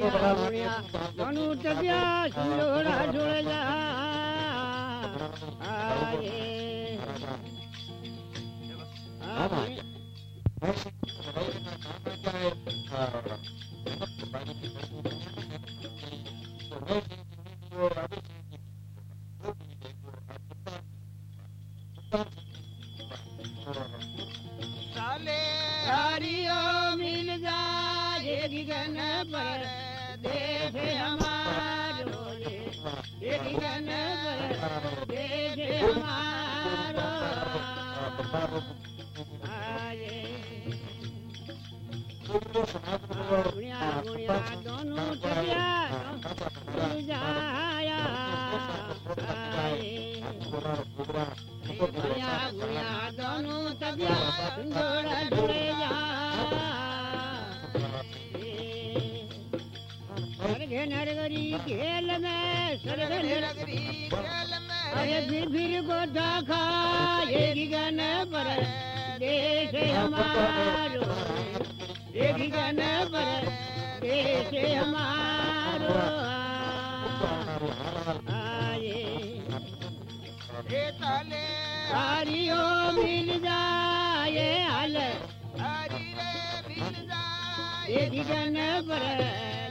বুড়িয়া বুড়িয়া ধনু দিয়া শিরোড়া জোড়ে যা আরে गोधा खा एक गन पर देश हमारो। एक गन पर देश हमारो। आए। हरियो मिल जाए हल। एक गन पर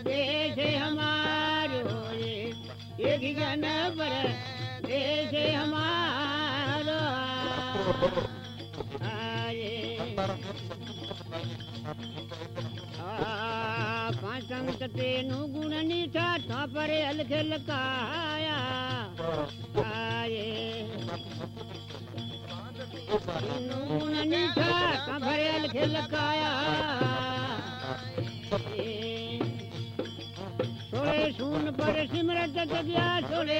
देश हमारो। ये गन पर देश हमारो। तेनु गुण नीठा थापरे अलख लकाया आए। तेनु गुण नीठा थापरे अलख लकाया सोले सुन पर सिमरत जगिया, सोले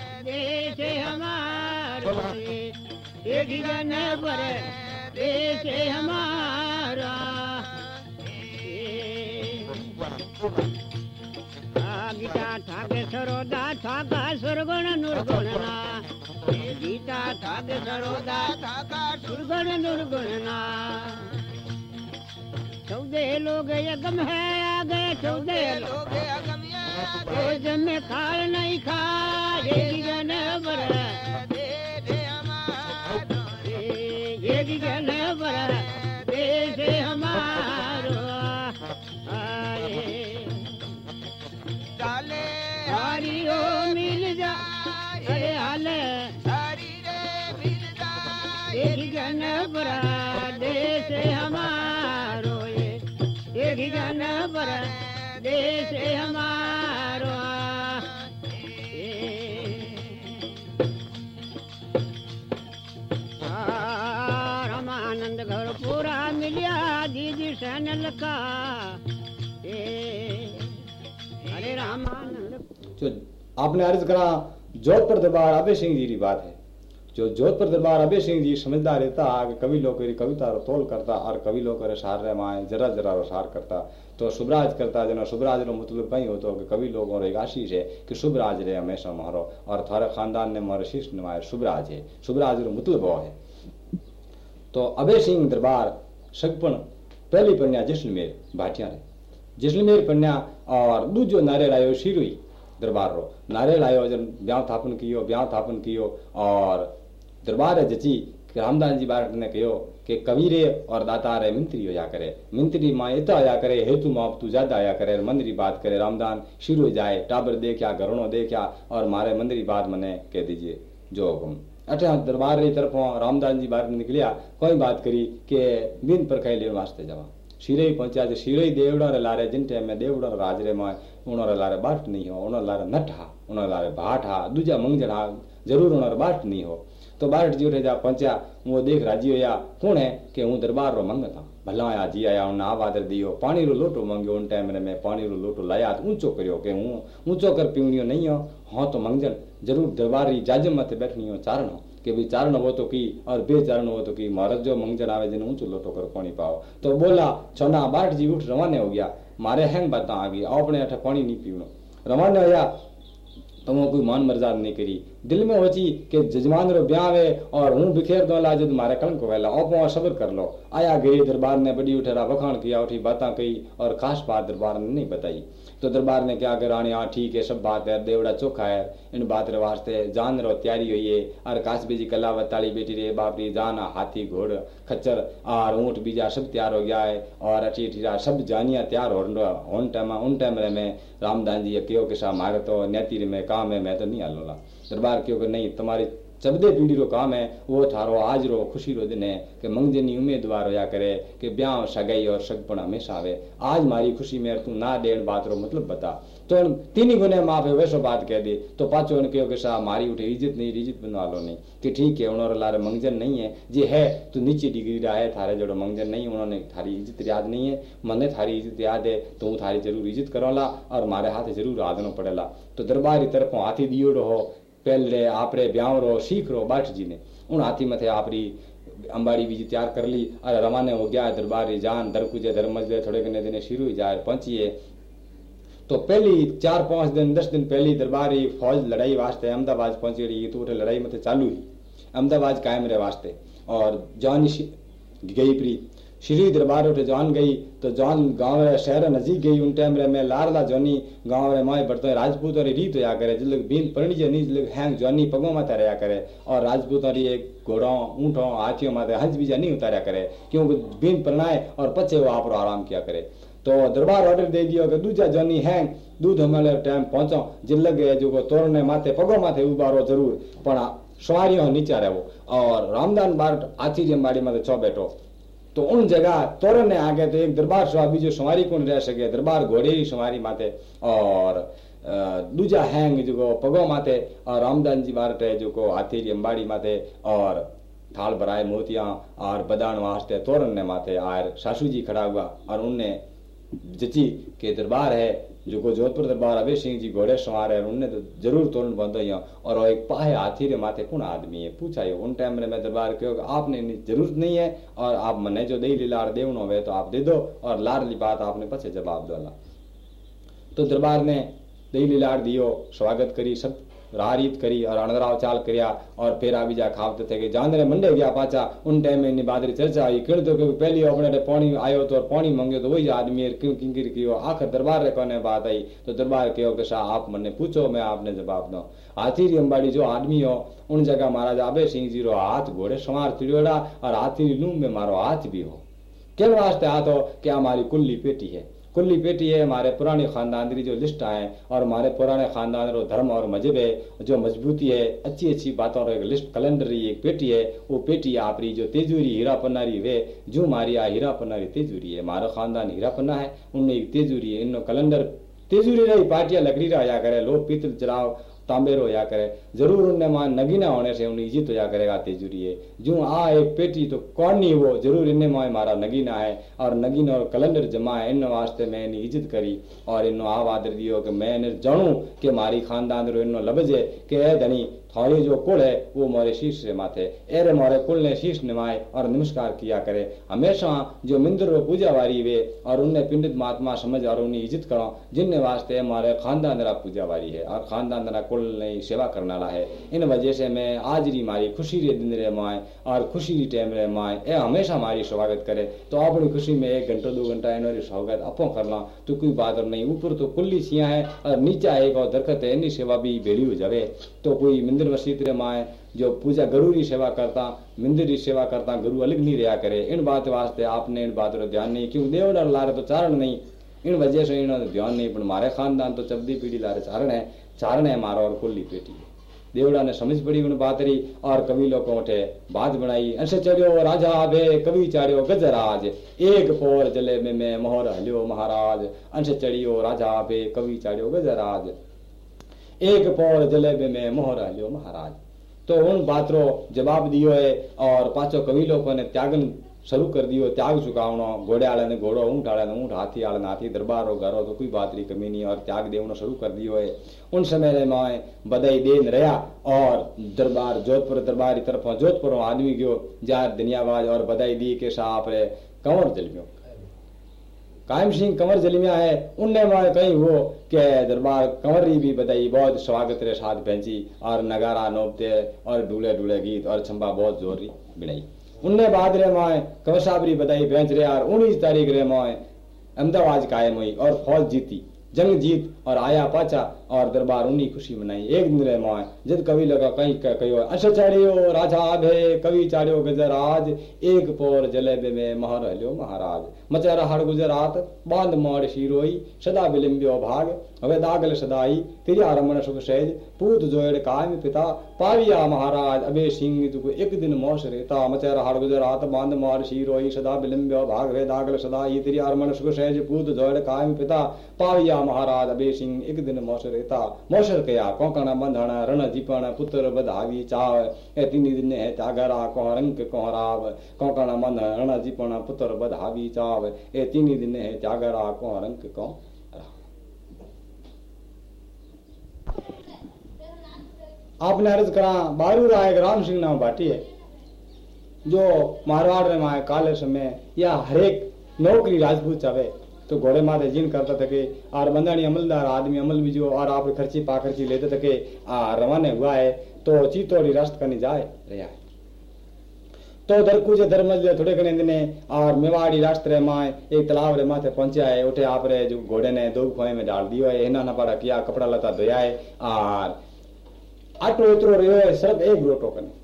देश हमारा एक गन पर देश हमारा। गीता ठाके सरोदा ठाका सुरगुण नुर्गुणना गीता ठाके सरोदा ठाका सुरगुण नुर्गुणना चौदह लोग यगम है आ गए चौदह लोग। रोज में खाल नहीं खा पर एक गन पर देश हमारो आए। हरियो मिल जा अरे हाल पर देश हमारो ये एक हमारो। घर पूरा मिलिया दीदी सैनल का। अरे रामानंद। आपने अर्ज़ करा, जोधपुर दरबार अभय सिंह जी की बात है। जो जोधपुर दरबार अभय सिंह जी समझदार रहता, आगे कवि लोग कविता तोल करता, और कवि लोग सार रे माए, जरा जरा रो सार करता। तो शुभराज करता जना शुभराज रो मतलब कहीं हो तो कवि लोगों रो एक आशीष है कि शुभराज रे हमेशा मारो और थारे खानदान ने मारे शीश नमाए, शुभराज है। शुभराज रो मतलब वो है। तो अभय सिंह दरबार सगपण पहली पन्या जैसलमेर, भाटिया रे। जैसलमेर पन्या, और दूजो नारे लायो शिरुई दरबार रो। नारे लायो जन ब्याह थापन कियो, ब्याह थापन कियो, और दरबार है जची कि रामदास जी बारट ने कहो कि कबीरे और दाता रे मंत्री होया करे। मंत्री माँ इतना आया करे, हेतु माप तू ज़्यादा आया करे। मंदिरी बात करे रामदान शुरू हो जाए, टाबर देखा घरों देखा और मारे मंदिरी बात मने कह दीजिए। जो हुकुम। अठे दरबार री तरफों रामदास जी बाहर निकलिया, कोई बात करी के बिन पर कह ले वास्ते जावा। शिरे ही पहुँचा जो शिरे ही देवड़ा रे लारे, जिन टाइम में देवड़ा राज रे राजरे में उन्होंने लारे बाट नहीं हो उन्होंने लारे नट हा उन्होंने लारे भाट हा, दूजा मंगजन हा, ज़रूर उन्होंने बाट नहीं हो। तो बारट जी उठे जा, पहुँचा। वो देख, राज़ी होया। कौन है? कि हूँ दरबार रो मंग था भला आया, जी आया उन आवादर दियो। पानी रो लोटो मांगियो उन टाइम में। पानी रो लोटो लाया तो ऊंचो करियो कि हूँ। ऊंचो कर पीवनियो नहीं हो। हाँ तो मंगजन, ज़रूर दरबारी जाजम मत बैठनी हो, चारण। हो कि चारण हो तो की, और बेचारण हो तो की, महाराज जो मंगजन आवे जिन ऊंचो लोटो कर, पानी पाओ। तो बोला, छोना बाट जी उठ, रवाने हो गया। मारे हैंग बात आ गई। अपने अठे पानी नहीं पीवनो रवाने होया तो वो कोई मान मर्जाद नहीं करी। दिल में होची के जजमान रो ब्याह है और हूँ बिखेर दो ला तुम्हारे कलंक वेला। ओपो सबर कर लो। आया गई दरबार ने बड़ी उठेरा बखान किया, उठी बातें कही और खास बात दरबार ने नहीं बताई। तो दरबार ने क्या कर हाँ ठीक है, सब बात है, देवड़ा चोखा है, इन बात रे वास्ते जान रो तैयारी हुई है और काशबी जी कला बताली बेटी रे बापरी जान हाथी, घोड़, खच्चर और ऊँट, बीजा सब तैयार हो गया है, और अठी अठी सब जानिया तैयार हो उन टाइम उन टाइम रे में रामदान जी कहो कि सा मारे तो न्याती रे में काम है, मैं तो नहीं हालोला दरबार क्यों नहीं, तुम्हारी पीढ़ी रो काम है, वो थारो आज रो खुशी रो दिन है कि मंगजनी उम्मीदवार होया करे, कि ब्याह सगाई और सगपण हमेशा आवे। आज मारी खुशी में तू ना देन बात रो मतलब बता। तो तीन गुने माफ़ है वैसो बात कह दे। तो पाचो उन कहो कि मारी उठे इज़्ज़त नहीं, इज़्ज़त बनवा लो नहीं। कि ठीक है उन्होंने लारे मंगजन नहीं है। जे है तो नीचे डिग्री रहा है, थारे जोड़ो मंगजन नहीं उन्होंने थारी इज़्ज़त याद नहीं है। मने थारी इज़्ज़त याद है तो थारी ज़रूर इज़्ज़त करोला और मारे हाथ ज़रूर आदनो पड़ेला। तो दरबारी तरफों हाथी दियोड़ो हो पहले आपरे ब्याह रो सीख रो बाट जी ने उन हाथी मथे आपरी अंबाड़ी बीजी तैयार कर ली अरे रवाने हो गया दरबार जान दरकुजे धर्म मजले थोड़े कने दिन शुरू ही जाए पहुंचिए तो पहली चार पाँच दिन दस दिन पहली दरबारी फौज लड़ाई वास्ते अहमदाबाद पहुँची रही तो उठे लड़ाई मत चालू ही अहमदाबाद कायम रहे वास्ते और जान गई प्री श्री दरबार उठे जान गई तो जान गाँव रे शहर नजीक गई उन टाइम रे मैं, लारला जोनी, गाँव रे माए बढ़ते राजपूत और रीत होया करे जिलक बीन परणी जे नी जिलक हैंग जोनी, पगो माथे रहा करे, और राजपूत और एक घोड़ों, ऊंटों, हाथियों माथे हंस बीजा नहीं उतारा करे क्योंकि बीन परनाए और पचे वो आप आराम किया करे। तो दरबार ऑर्डर दे दियो कि दूजा जोनी हैंग, दूध हमारे टाइम पहुंचो जिलक जो तोरने माथे, पगो माथे उबारो ज़रूर पण सवारियों नीचा रहो, और रामदान बार आची अंबाड़ी में छो बैठो। तो उन जगह तोरण ने आगे तो एक दरबार सभा बीजो सवारी कौन रह सके? दरबार घोड़े ही सवारी माथे और दूजा हैंग जो पगो माथे और रामदान जी मारते जो को हाथी अंबाड़ी माथे और थाल भराए मोतिया, और बदान वास्ते तोरण ने माथे आर सासू जी खड़ा हुआ, और उनने जची के दरबार है जो को जोधपुर दरबार अभय सिंह जी घोड़े सवार है, उनने तो ज़रूर तोरण बंद हो और वो एक पाहे हाथी रे माथे कौन आदमी है? पूछा ये उन टाइम में मैं दरबार कहो आपने ज़रूरत नहीं है, और आप मने जो दई लार देवन हो तो आप दे दो, और लार ली बात आपने पछे जवाब दो तो दरबार ने दही लाड़ दियो, स्वागत करी, सब रारीत करी और अणदराव चाल करिया और फिर बीजा खावते थे कि जांदरे मंडे गया पाचा, उन टाइम में बादरी चर्चा हुई। किण तो क्योंकि पहली अपने पानी आयो तो और पानी मांगो तो वही आदमी क्यों किंकिर कियो आखिर दरबार रे कोने बात आई? तो दरबार कि शाह, आप मने पूछो, मैं आपने जवाब दो। हाथी अंबाड़ी जो आदमी हो, उन जगह महाराज आबे सिंह जी रो हाथ घोड़े सवार चिड़ियोड़ा और हाथी लूम में मारो हाथ भी हो। केन वास्ते हाथ हो क्या हमारी कुल्ली पेटी है? कुल्ली बेटी है, हमारे पुराने खानदान जो लिस्ट है और हमारे पुराने खानदान रो धर्म और मज़हब है, जो मजबूती है, अच्छी अच्छी बातों एक लिस्ट, कैलेंडर रही एक बेटी है, वो बेटी आप रही जो तेजूरी हीरा पन्नारी वे, जो मारी आ हीरा पन्नारी तेजूरी है, हमारा खानदान हीरा पन्ना है, उनने एक तेजूरी है इन कैलेंडर, तेजूरी रही, पार्टियाँ लकड़ी रहा करे, लोग पीतल चलाओ तांबेरो होया करे। ज़रूर उनने माँ नगीना होने से उन्हें इज़्ज़त होया करेगा तेजुरी है जो आ एक पेटी तो कौन नहीं वो, ज़रूर इन माए मारा नगीना है। और नगीना और कैलेंडर जमा है इन वास्ते मैं इन्हें इज़्ज़त करी। और इन्हों आ वादर दियो कि मैं इन्हें जानू कि मारी खानदान रो इन्हों लबजे कि ए धनी थारी जो कुल है, वो मोरे शीश से माथे। एरे मोरे कुल ने शीश निमाए और नमस्कार किया करे। हमेशा जो मिंद्र पूजा वारी वे और उनने पिंडित महात्मा समझ और उन्हें इज़्ज़त करो, जिनने वास्ते हमारे खानदान दरा पूजा वारी है और खानदान दरा कुल ने सेवा करने वाला है। इन वजह से मैं आज री मारी खुशी रे दिन रे माए और खुशी री टाइम रे माए। ए हमेशा हमारी स्वागत करे। तो अपनी खुशी में एक घंटा, दो घंटा इन्होंने स्वागत अपो करना तो कोई बात नहीं, ऊपर तो कुल्ली सिया है और नीचा एक और दरखत है इन्हीं सेवा भी बेड़ी हो जावे। तो कोई मिंदर मसीद रे माए, जो पूजा गुरु की सेवा करता, मंदिर की सेवा करता, गुरु अलग नहीं रहा करे। इन बात वास्ते आपने इन बात ध्यान नहीं, क्यों? देव डर ला रहे तो चारण नहीं। इन वजह से इन्होंने ध्यान नहीं पर हमारे खानदान तो चबदी पीढ़ी ला रहे चारण है चारण है हमारा और कुल्ली पेटी है। देवड़ा ने समझ पड़ी उन बात रही और कवि लोगों उठे बात बनाई अंश चढ़ियो, राजा आवे, कवि चाड़ियो गजराज, एक पोर जले में मैं मोहर हलियो महाराज। अंश चढ़ियो, राजा आवे, कवि चाड़ियो गजराज। एक पौड़ जलेबे में मोहर हलियो महाराज। तो उन बातरो जवाब दियो है और पाछो कवि लोगों ने त्यागन शुरू कर दियो, त्याग चुकावनो घोड़े वाले ने घोड़ो ऊँट वाले ने ऊँट, हाथी वाले ने हाथी, दरबार हो घरो तो कोई बात री कमी नहीं और त्याग देवनो शुरू कर दियो है। उन समय रे मैं बधाई देन रहा और दरबार, जोधपुर दरबार की तरफ़ जोधपुर आदमी गयो जार दुनियाबाज और बधाई दी के साहब रे कंवर जलमियो? कायम सिंह कंवर जलिमिया है उनने मारे कहीं हो के दरबार कंवर भी बताई बहुत स्वागत रे साथ भेजी और नगारा नोबते और डूले डूले गीत, और चंबा बहुत ज़ोर री बिनाई उनने बाद रे माए कंवर साहब री बताई भेज रे, और उन्नीस तारीख रे माए अहमदाबाद कायम हुई, और फौज जीती। जंग जीत और आया पाचा और दरबार उन्हीं खुशी मनाई। एक दिन रे माए जद कवि लगा कहीं कह कहो अश अच्छा चढ़ियो राजा आभे कवि चाड़ियो गजर आज। एक पोर जलेबे में महर हलो महाराज। मचारा हर गुजरात, बाँध मोड़ शिरोई, सदा विलंबियो भाग। हवे दागल सदाई, तिरिया आरमण सुख सहज। पूत जोड़ कायम पिता, पाविया महाराज। अबे सिंह तुको एक दिन मोश रेता। मचारा हर गुजरात, बाँध मोड़ शिरोई, सदा विलंबियो भाग। वे दागल सदाई, तिरिया आरमण सुख सहज। पूत जोड़ कायम पिता, पाविया महाराज। अबे सिंह एक दिन मोश रेता मोशर कया, कोकण बंधण रण जीपण, पुत्र बधावी चाव। ए तीन दिन है त्यागरा कोह रंक कोह राव। कोकण बंधण रण जीपण, पुत्र बधावी चाव। ए तीन दिन है त्यागरा कोह रंक कोह आपने अर्ज़ करा, बारू राय राम सिंह नाम भाटी है। जो मारवाड़ में माए काले समय या हरेक नौकरी राजपूत चाहे तो घोड़े माथे जिन करता थके और बंदाणी अमलदार आदमी अमल भी जो और आप खर्ची पा खर्ची लेते थके आ, रवाने हुआ है तो चीतोड़ी राष्ट्र करनी जाए, रहा है। तो धर कुछ धर्म थोड़े घने दिन और मेवाड़ी राष्ट्र माए, एक तालाब रे माथे पहुँचा है, उठे आप रे जो घोड़े ने दो खोए में डाल दियो है ना पड़ा किया, कपड़ा लता धोया है और आटो उतरो सब एक रोटो करने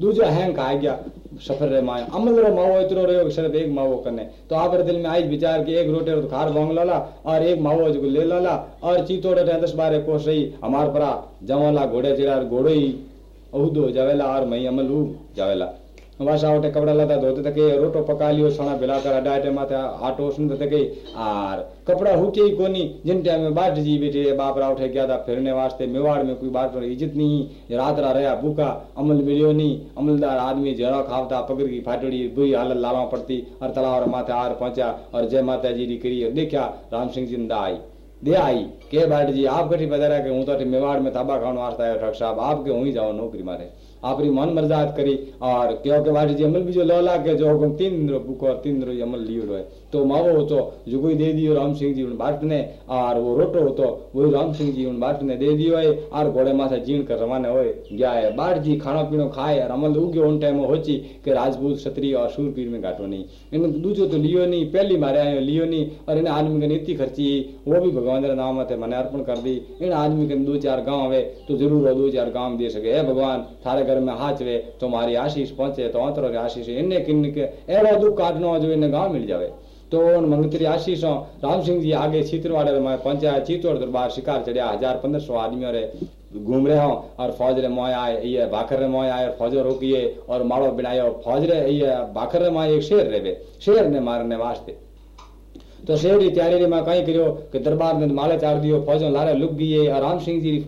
दूजा हैंक आ गया सफ़र रे माया अमल रो मावो इतरो रे शरद एक माओ कने तो आप दिल में आई विचार कि एक रोटे तो खार बांग लाला और एक माओ जो ले लाला और चीतोड़े रे दस बारह कोस रही हमार परा जवाला घोड़े चिड़ा घोड़ो ही उहदो जावेला और मई अमल हूँ जावेला वासा उठे कपड़ा लता धोते तके रोटो पका लियो सोना बिलाकर अडाटे माथे आटो सुन तके आर कपड़ा हुके ही कोनी, जिन टाइम में बाट जी बेटे बाप रा उठे गया था, फिरने वास्ते मेवाड़ में कोई बात इज़्ज़त नहीं रात रा रहा भूखा, अमल मिलियो नहीं, अमलदार आदमी जरा खावता पकड़ की फाटड़ी, बुरी हालत लावा पड़ती, और तलाव माथे आर पहुँचा, और जय माता जी री करी देखा राम सिंह ज़िंदा आई। दे आई, के बाट जी, आप कठी बता कि हूँ तो मेवाड़ में ताबा खाने वास्ते आयो ठग साहब आपके हूँ ही जाओ नौकरी मारे। आपरी मन मर्जात करी। और क्यों के वाटी जी अमल भी जो लोला के जो हुकुम, तीन दिन रो बुको और तीन दिन रो अमल लियो रहे तो मावो हो तो जुगोई दे दियो राम सिंह जी उन बाट ने और वो रोटो हो तो वही राम सिंह जी बाट ने दे दियो है और घोड़े माथे जीण कर रवाना होए। गया है बाट जी खाना पीनो खाए और अमल उगे उन टाइम होची के राजपूत, क्षत्रिय और शूरपीर में घाटो नहीं। इन दूजो तो लियो नहीं, पहली मारे आयो लियो नहीं, और इन आदमी के नीति खर्ची वो भी भगवान रे नाम थे मैंने अर्पण कर दी। इन आदमी के दो चार गाँव आवे तो ज़रूर दो चार गाँव दे सके। हे भगवान, थारे घर में हाथ वे तुम्हारी आशीष पहुँचे तो अंतर आशीष इन्हें किन के, एड़ो दुख काटनो जो इन्हें गाँव मिल जावे। तो उन मंगतरी आशीष, राम सिंह जी आगे चित्रवाड़े में पहुँचा चित्तौड़ दरबार शिकार चढ़िया हज़ार पंद्रह सौ आदमियों रे घूम रहे हो, और फौज रे मोय आए, ये भाखर रे मोय आए, और फौजो रोकिए, और माड़ो बिनायो फौज रे ये भाखर रे मोय एक शेर रे शेर ने मारने वास्ते। तो शेर की तैयारी में कहीं करियो कि दरबार में माले चाड़ दियो, फौजों लारे लुक गई और राम सिंह जी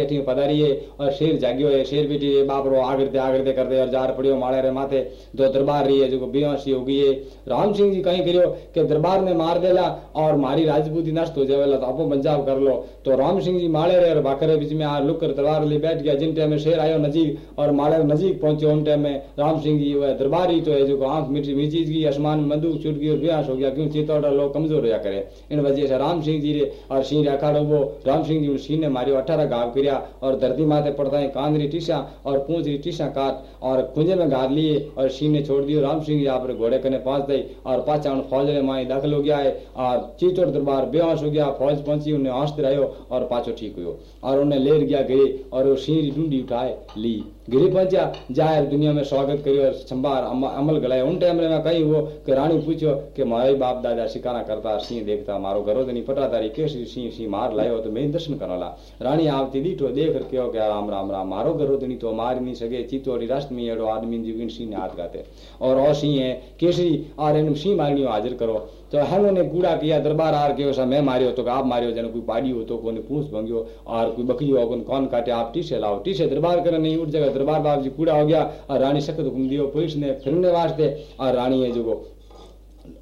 अठी पधारी है और शेर जागियो है। शेर बेटी है बाप रो आगरते आगरते करते और जार पड़ियो माले रे माथे। दो दरबार रही है जो बेहोशी हो गई है। राम सिंह जी कहीं करियो कि दरबार ने मार देला और मारी राजपूती नष्ट हो जावेला तो आपो पंजाब कर लो। तो राम सिंह जी माले रे और बाकरे बीच में आ लुक कर दरबार ले बैठ गया। जिन टाइम में शेर आयो नजीक और माले नजीक पहुँचे, उन टाइम में राम सिंह जी वह दरबार ही तो है जो आँख मिटी मीचीज गई, आसमान में बंदूक छूट गई और बेहोश हो गया। क्यों? चित्तौड़ लोग कमज़ोर होया करे। इन वजह से राम सिंह जी रे और सिंह अखाड़ो वो राम सिंह जी सिंह ने मारियो, अठारह घाव किया और धरती माथे पड़ता है कांदरी टीसा और पूंजरी टीसा काट और कुंजे में गाड़ लिए और सिंह ने छोड़ दियो। राम सिंह यहाँ पर घोड़े कने पहुँच गई और पाचा उन फौज में माई दाखिल हो गया है और चीचोड़ दरबार बेहोश हो गया। फौज पहुँची उन्हें हौस दिलायो और पाछो ठीक हुयो और उन्हें लेर गया गए और वो सिंह ढूंढी उठाए ली। गिरी पहुँचा ज़ाहिर दुनिया में स्वागत करियो और संभार अमल गलाए। उन टाइम में कही वो कि रानी पूछो कि मारे बाप दादा शिकारा करता सिंह देखता, मारो घरो तो नहीं पटा तारी कैसी सिंह सिंह मार लायो तो मैं दर्शन करला रानी आवती कहो कि राम राम राम मारो घरो तो नहीं तो मार नहीं सके चितौरी राष्ट्र में एड़ो आदमी जीवन सिंह ने हाथ गाते और और सिंह है केसरी और इन सिंह मारनी हाजिर करो तो हम ने कूड़ा किया दरबार आर के सा मैं मारियो तो आप मारियो जन कोई पाड़ी हो तो कोने पूछ भंगियो और कोई बकरी हो कोई कौन काटे आप टीसे लाओ टीसे दरबार करे नहीं उठ जाएगा दरबार बाबू जी कूड़ा हो गया और रानी सख्त हुक्म दियो पुलिस ने फिरने वास्ते और रानी है जो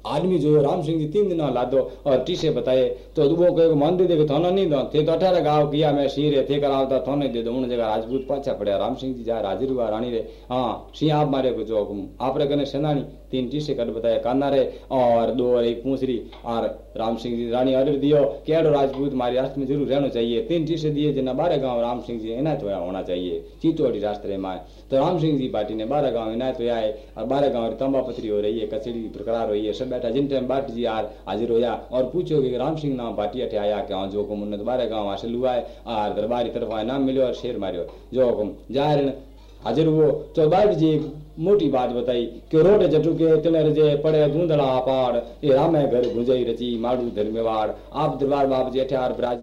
आदमी जो राम सिंह जी तीन दिन लादो और टीसे बताए तो वो कहे मान दे दे थाना नहीं दो। थे तो अठारह गाँव किया मैं सिंह रे थे करावता थाने दे दो, उन जगह राजपूत पाछा पड़े। राम सिंह जी जा हाजिर हुआ रानी रे। हाँ सिंह आप मारे को जो आप रे कने सेनानी। तीन टीसे कर बताया काना रे और दो और एक पूछरी और राम सिंह जी, रानी ऑर्डर दियो, केड़ो राजपूत मारी राष्ट्र में ज़रूर रहना चाहिए। तीन टीसे दिए जिन्ना बारह गाँव, राम सिंह जी इनायत होया होना चाहिए। चीतोड़ी रास्ते में तो राम सिंह जी पार्टी ने बारह गाँव इनायत होया है, और बारह गाँव तंबा पत्री हो रही है, कचड़ी प्रकार हो रही है, सब बैठा। जिन टाइम बाट जी यार हाजिर होया, और पूछो कि राम सिंह नाम पार्टी अठे आया, क्या जो हुकुम उन्हें दोबारा गाँव हासिल हुआ है और दरबारी तरफ़ आए नाम मिलो और शेर मारियो। जो हुकुम ज़ाहिर हाजिर हुआ तो बाट जी मोटी बात बताई कि रोड जटुके तिण रजे पड़े दूंधड़ा पाड़ ए रामे घर गुंजई रची माड़ू धर्मेवाड़। आप दरबार बाप जी अठार ब्राज